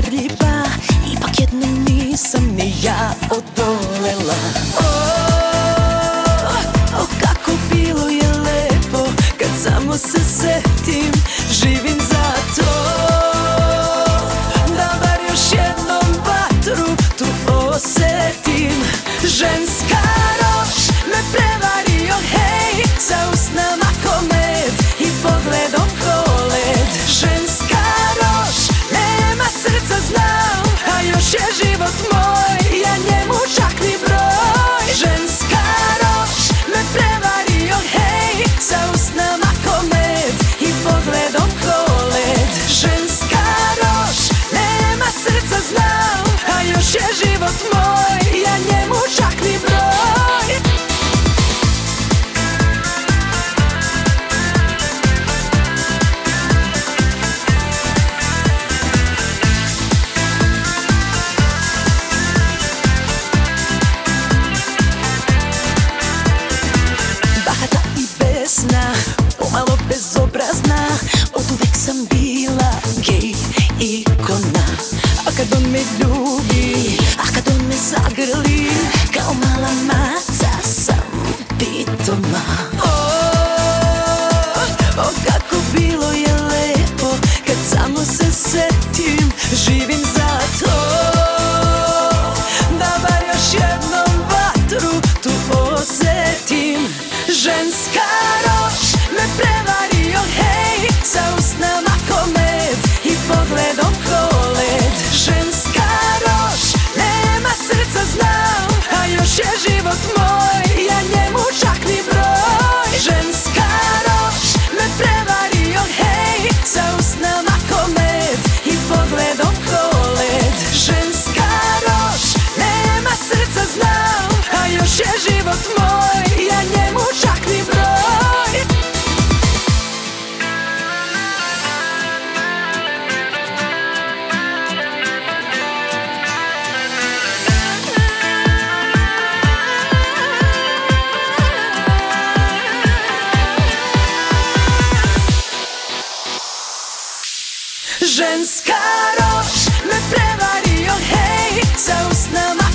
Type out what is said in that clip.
Мирлива и пакетный нисом не я от do nas A kad on me ljubi, a kad on me zagrli Kao mala maca sam pitoma O, o kako bilo je lepo Kad samo se setim, živim za to. Da bar još jednom vatru tu osjetim Ženska roš me prevario, oh, hej, sa usnama Ženska roš me prevario, hej, sa usnama